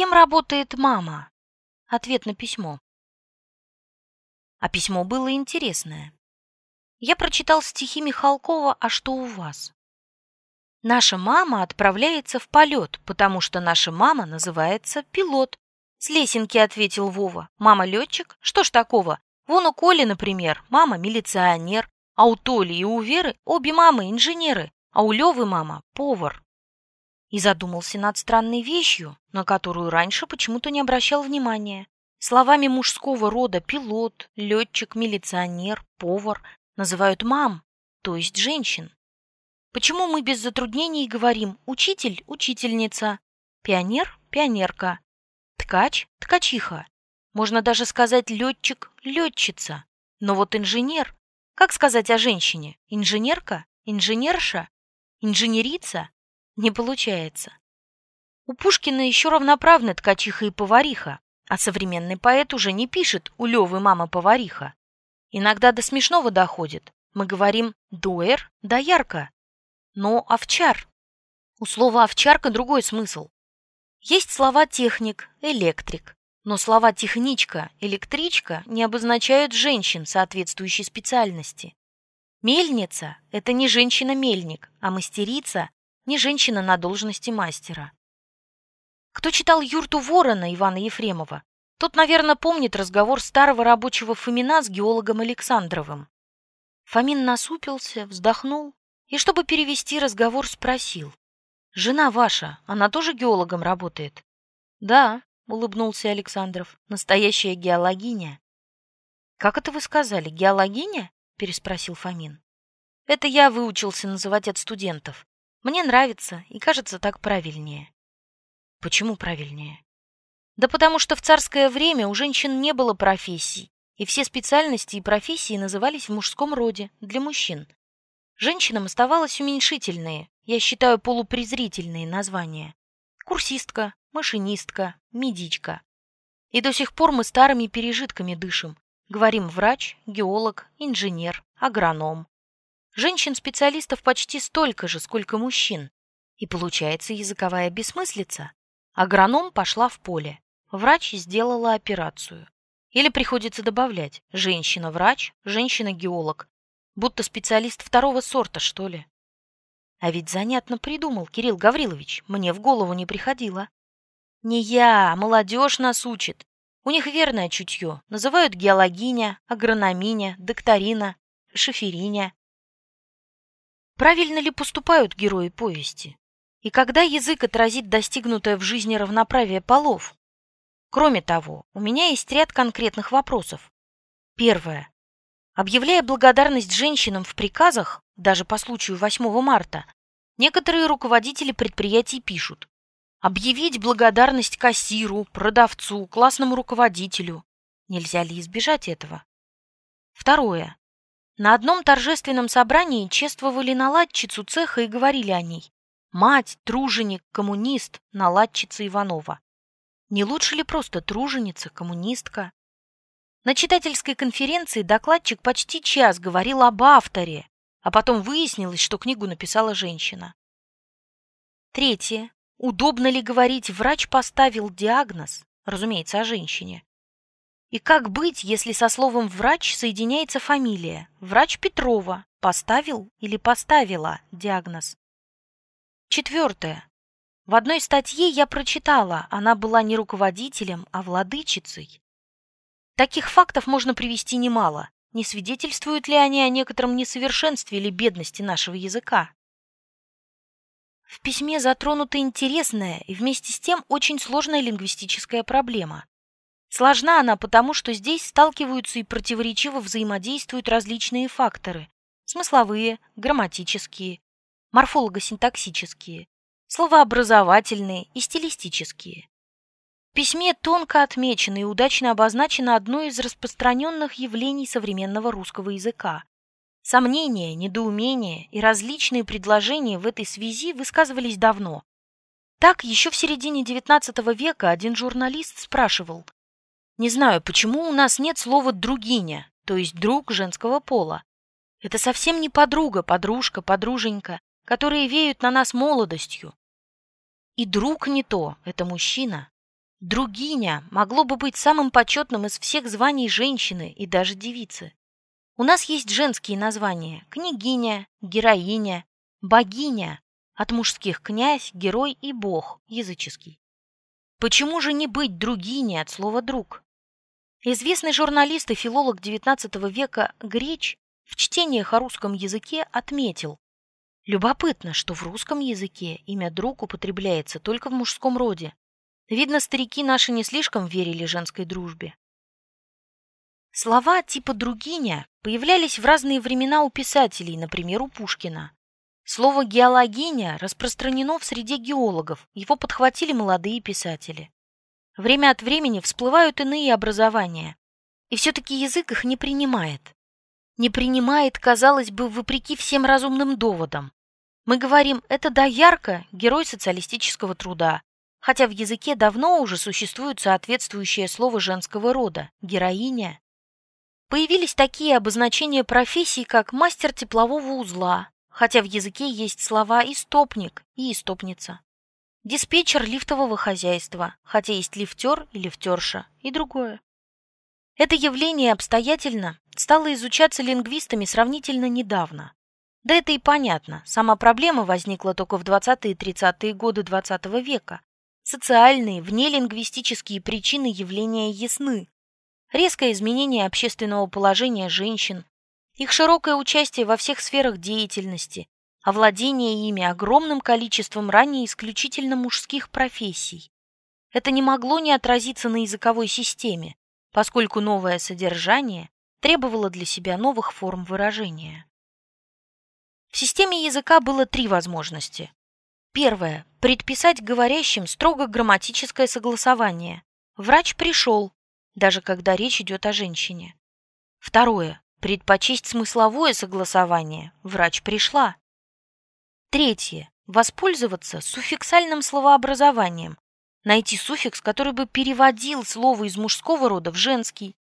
кем работает мама? Ответ на письмо. А письмо было интересное. Я прочитал стихи Михалкова «А что у вас?». Наша мама отправляется в полет, потому что наша мама называется пилот. С лесенки ответил Вова. Мама летчик? Что ж такого? Вон у Коли, например, мама милиционер, а у Толи и у Веры обе мамы инженеры, а у Левы мама повар. И задумался над странной вещью, на которую раньше почему-то не обращал внимания. Словами мужского рода пилот, летчик, милиционер, повар называют мам, то есть женщин. Почему мы без затруднений говорим учитель, учительница, пионер, пионерка, ткач, ткачиха? Можно даже сказать летчик, летчица. Но вот инженер, как сказать о женщине? Инженерка, инженерша, инженерица? Не получается. У Пушкина еще равноправны ткачиха и повариха, а современный поэт уже не пишет «У Левы мама повариха». Иногда до смешного доходит. Мы говорим «дуэр», «доярка». Но «овчар». У слова «овчарка» другой смысл. Есть слова «техник», «электрик», но слова «техничка», «электричка» не обозначают женщин соответствующей специальности. Мельница – это не женщина-мельник, а мастерица – не женщина на должности мастера. Кто читал «Юрту ворона» Ивана Ефремова, тот, наверное, помнит разговор старого рабочего Фомина с геологом Александровым. Фомин насупился, вздохнул и, чтобы перевести разговор, спросил. «Жена ваша, она тоже геологом работает?» «Да», — улыбнулся Александров, — «настоящая геологиня». «Как это вы сказали, геологиня?» — переспросил Фомин. «Это я выучился называть от студентов. Мне нравится и кажется так правильнее». Почему правильнее? Да потому что в царское время у женщин не было профессий, и все специальности и профессии назывались в мужском роде, для мужчин. Женщинам оставалось уменьшительные, я считаю полупрезрительные названия. Курсистка, машинистка, медичка. И до сих пор мы старыми пережитками дышим. Говорим врач, геолог, инженер, агроном. Женщин-специалистов почти столько же, сколько мужчин. И получается языковая бессмыслица. Агроном пошла в поле. Врач сделала операцию. Или приходится добавлять «женщина-врач», «женщина-геолог». Будто специалист второго сорта, что ли. А ведь занятно придумал Кирилл Гаврилович. Мне в голову не приходило. Не я, молодежь нас учит. У них верное чутье. Называют геологиня, агрономиня, докторина, шофериня. Правильно ли поступают герои повести? И когда язык отразит достигнутое в жизни равноправие полов? Кроме того, у меня есть ряд конкретных вопросов. Первое. Объявляя благодарность женщинам в приказах, даже по случаю 8 марта, некоторые руководители предприятий пишут «Объявить благодарность кассиру, продавцу, классному руководителю». Нельзя ли избежать этого? Второе. На одном торжественном собрании чествовали наладчицу цеха и говорили о ней. Мать, труженик, коммунист, наладчица Иванова. Не лучше ли просто труженица, коммунистка? На читательской конференции докладчик почти час говорил об авторе, а потом выяснилось, что книгу написала женщина. Третье. Удобно ли говорить «врач поставил диагноз», разумеется, о женщине? И как быть, если со словом «врач» соединяется фамилия? Врач Петрова поставил или поставила диагноз? Четвертое. В одной статье я прочитала, она была не руководителем, а владычицей. Таких фактов можно привести немало. Не свидетельствуют ли они о некотором несовершенстве или бедности нашего языка? В письме затронута интересная и вместе с тем очень сложная лингвистическая проблема. Сложна она потому, что здесь сталкиваются и противоречиво взаимодействуют различные факторы – смысловые, грамматические, морфолого-синтаксические, словообразовательные и стилистические. В письме тонко отмечено и удачно обозначено одно из распространенных явлений современного русского языка. Сомнения, недоумения и различные предложения в этой связи высказывались давно. Так, еще в середине XIX века один журналист спрашивал, «Не знаю, почему у нас нет слова «другиня», то есть «друг» женского пола. Это совсем не подруга, подружка, подруженька которые веют на нас молодостью. И друг не то, это мужчина. Другиня могло бы быть самым почетным из всех званий женщины и даже девицы. У нас есть женские названия – княгиня, героиня, богиня, от мужских князь, герой и бог, языческий. Почему же не быть другиней от слова «друг»? Известный журналист и филолог XIX века Греч в чтениях о русском языке отметил, Любопытно, что в русском языке имя «друг» употребляется только в мужском роде. Видно, старики наши не слишком верили женской дружбе. Слова типа «другиня» появлялись в разные времена у писателей, например, у Пушкина. Слово «геологиня» распространено в среде геологов, его подхватили молодые писатели. Время от времени всплывают иные образования, и все-таки язык их не принимает. Не принимает, казалось бы, вопреки всем разумным доводам. Мы говорим «это доярка, герой социалистического труда», хотя в языке давно уже существует соответствующее слово женского рода – героиня. Появились такие обозначения профессий, как мастер теплового узла, хотя в языке есть слова «истопник» и «истопница». Диспетчер лифтового хозяйства, хотя есть лифтер и лифтерша, и другое. Это явление обстоятельно стало изучаться лингвистами сравнительно недавно. Да это и понятно, сама проблема возникла только в 20-е и 30-е годы XX -го века. Социальные, внелингвистические причины явления ясны. Резкое изменение общественного положения женщин, их широкое участие во всех сферах деятельности, овладение ими огромным количеством ранее исключительно мужских профессий. Это не могло не отразиться на языковой системе, поскольку новое содержание требовало для себя новых форм выражения. В системе языка было три возможности. Первое – предписать говорящим строго грамматическое согласование. Врач пришел, даже когда речь идет о женщине. Второе Предпочесть смысловое согласование. Врач пришла. Третье. Воспользоваться суффиксальным словообразованием. Найти суффикс, который бы переводил слово из мужского рода в женский,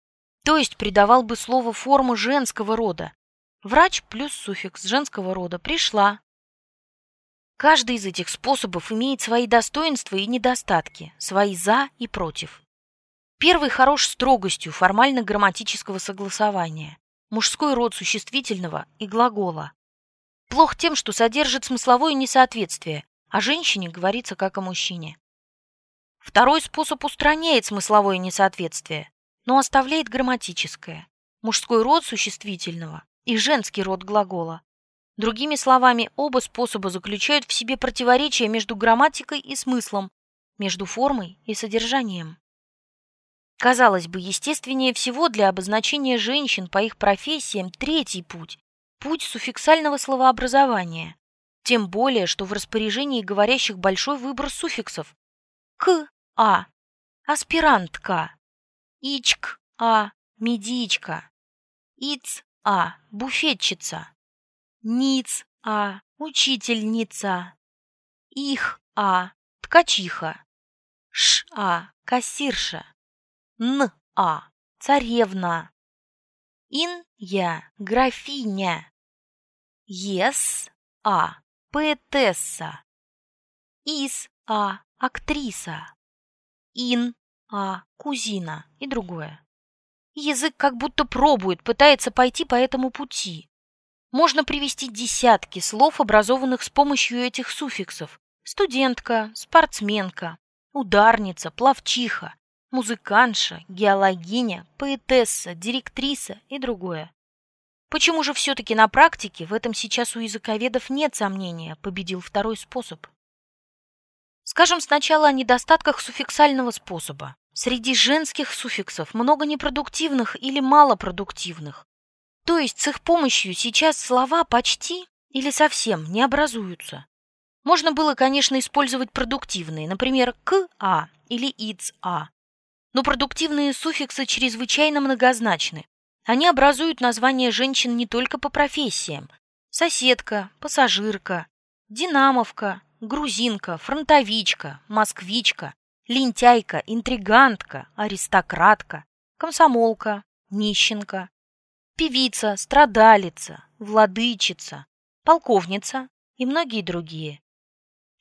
то есть придавал бы слову форму женского рода. Врач плюс суффикс женского рода пришла. Каждый из этих способов имеет свои достоинства и недостатки, свои «за» и «против». Первый хорош строгостью формально-грамматического согласования мужской род существительного и глагола. Плох тем, что содержит смысловое несоответствие, о женщине говорится как о мужчине. Второй способ устраняет смысловое несоответствие, но оставляет грамматическое, мужской род существительного и женский род глагола. Другими словами, оба способа заключают в себе противоречие между грамматикой и смыслом, между формой и содержанием. Казалось бы, естественнее всего для обозначения женщин по их профессиям третий путь – путь суффиксального словообразования. Тем более, что в распоряжении говорящих большой выбор суффиксов. К – а, аспирантка, ичк – а, медичка, иц – а, буфетчица, ниц – а, учительница, их – а, ткачиха, ш – а, кассирша. Н-А, царевна. Ин-Я, графиня. Ес-А, поэтесса. Ис-А, актриса. Ин-А, кузина и другое. Язык как будто пробует, пытается пойти по этому пути. Можно привести десятки слов, образованных с помощью этих суффиксов. Студентка, спортсменка, ударница, плавчиха, музыканша, геологиня, поэтесса, директриса и другое. Почему же все-таки на практике в этом сейчас у языковедов нет сомнения, победил второй способ? Скажем сначала о недостатках суффиксального способа. Среди женских суффиксов много непродуктивных или малопродуктивных. То есть с их помощью сейчас слова почти или совсем не образуются. Можно было, конечно, использовать продуктивные, например, к-а или иц-а, но продуктивные суффиксы чрезвычайно многозначны. Они образуют название женщин не только по профессиям. Соседка, пассажирка, динамовка, грузинка, фронтовичка, москвичка, лентяйка, интригантка, аристократка, комсомолка, нищенка, певица, страдалица, владычица, полковница и многие другие.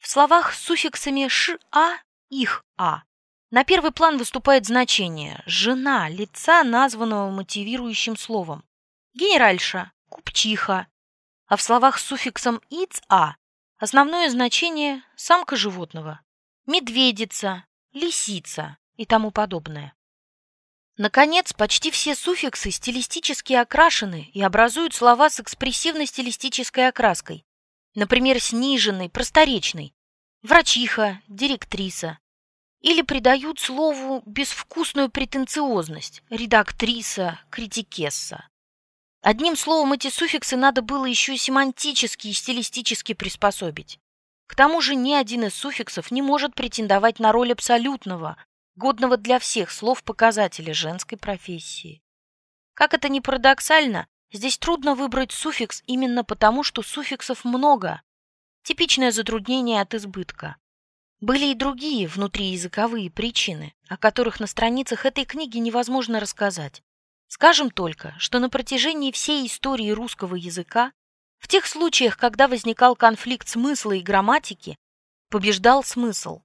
В словах с суффиксами «ш-а» «их-а» На первый план выступает значение «жена» лица, названного мотивирующим словом. Генеральша, купчиха. А в словах с суффиксом «иц-а» основное значение – самка животного. Медведица, лисица и тому подобное. Наконец, почти все суффиксы стилистически окрашены и образуют слова с экспрессивно-стилистической окраской. Например, сниженный, просторечный, врачиха, директриса. Или придают слову безвкусную претенциозность, редактриса, критикесса. Одним словом, эти суффиксы надо было еще семантически и стилистически приспособить. К тому же ни один из суффиксов не может претендовать на роль абсолютного, годного для всех слов показателя женской профессии. Как это ни парадоксально, здесь трудно выбрать суффикс именно потому, что суффиксов много. Типичное затруднение от избытка. Были и другие внутриязыковые причины, о которых на страницах этой книги невозможно рассказать. Скажем только, что на протяжении всей истории русского языка, в тех случаях, когда возникал конфликт смысла и грамматики, побеждал смысл.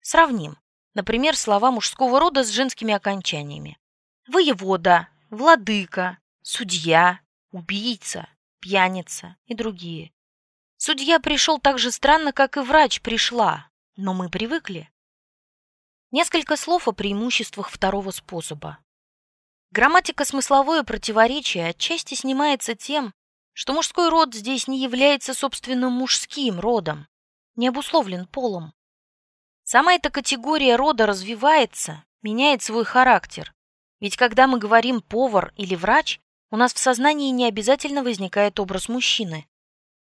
Сравним. Например, слова мужского рода с женскими окончаниями. Воевода, владыка, судья, убийца, пьяница и другие. Судья пришел так же странно, как и врач пришла, но мы привыкли. Несколько слов о преимуществах второго способа. Грамматико-смысловое противоречие отчасти снимается тем, что мужской род здесь не является собственным мужским родом, не обусловлен полом. Сама эта категория рода развивается, меняет свой характер. Ведь когда мы говорим «повар» или «врач», у нас в сознании не обязательно возникает образ мужчины.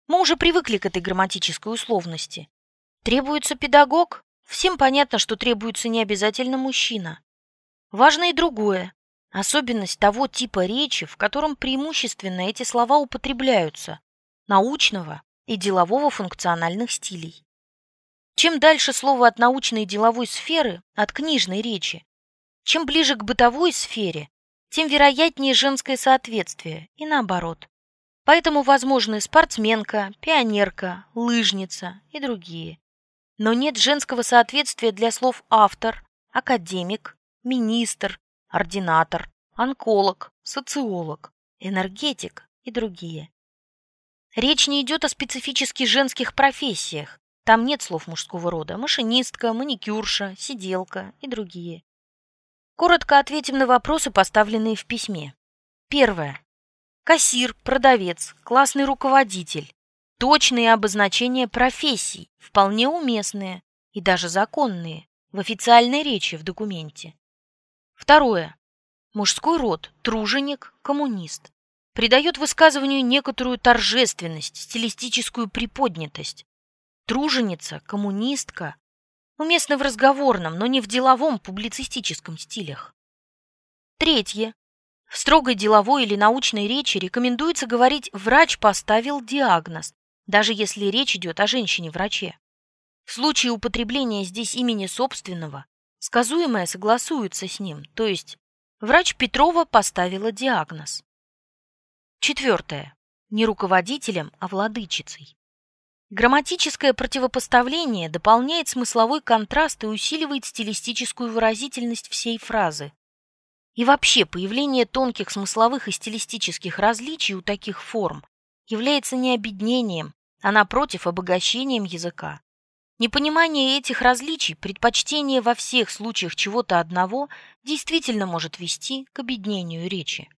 Мы уже привыкли к этой грамматической условности. Требуется педагог? Всем понятно, что требуется не обязательно мужчина. Важно и другое. Особенность того типа речи, в котором преимущественно эти слова употребляются, научного и делового функциональных стилей. Чем дальше слово от научной и деловой сферы, от книжной речи, чем ближе к бытовой сфере, тем вероятнее женское соответствие, и наоборот. Поэтому возможны спортсменка, пионерка, лыжница и другие. Но нет женского соответствия для слов автор, академик, министр, ординатор, онколог, социолог, энергетик и другие. Речь не идет о специфически женских профессиях, там нет слов мужского рода. Машинистка, маникюрша, сиделка и другие. Коротко ответим на вопросы, поставленные в письме. Первое. Кассир, продавец, классный руководитель. Точные обозначения профессий, вполне уместные и даже законные, в официальной речи в документе. Второе. Мужской род, труженик, коммунист. Придает высказыванию некоторую торжественность, стилистическую приподнятость, труженица, коммунистка. Уместно в разговорном, но не в деловом публицистическом стилях. Третье. В строгой деловой или научной речи рекомендуется говорить «врач поставил диагноз», даже если речь идет о женщине-враче. В случае употребления здесь имени собственного, сказуемое согласуется с ним, то есть врач Петрова поставила диагноз. Четвертое. Не руководителем, а владычицей. Грамматическое противопоставление дополняет смысловой контраст и усиливает стилистическую выразительность всей фразы. И вообще, появление тонких смысловых и стилистических различий у таких форм является не обеднением, а напротив обогащением языка. Непонимание этих различий, предпочтение во всех случаях чего-то одного действительно может вести к обеднению речи.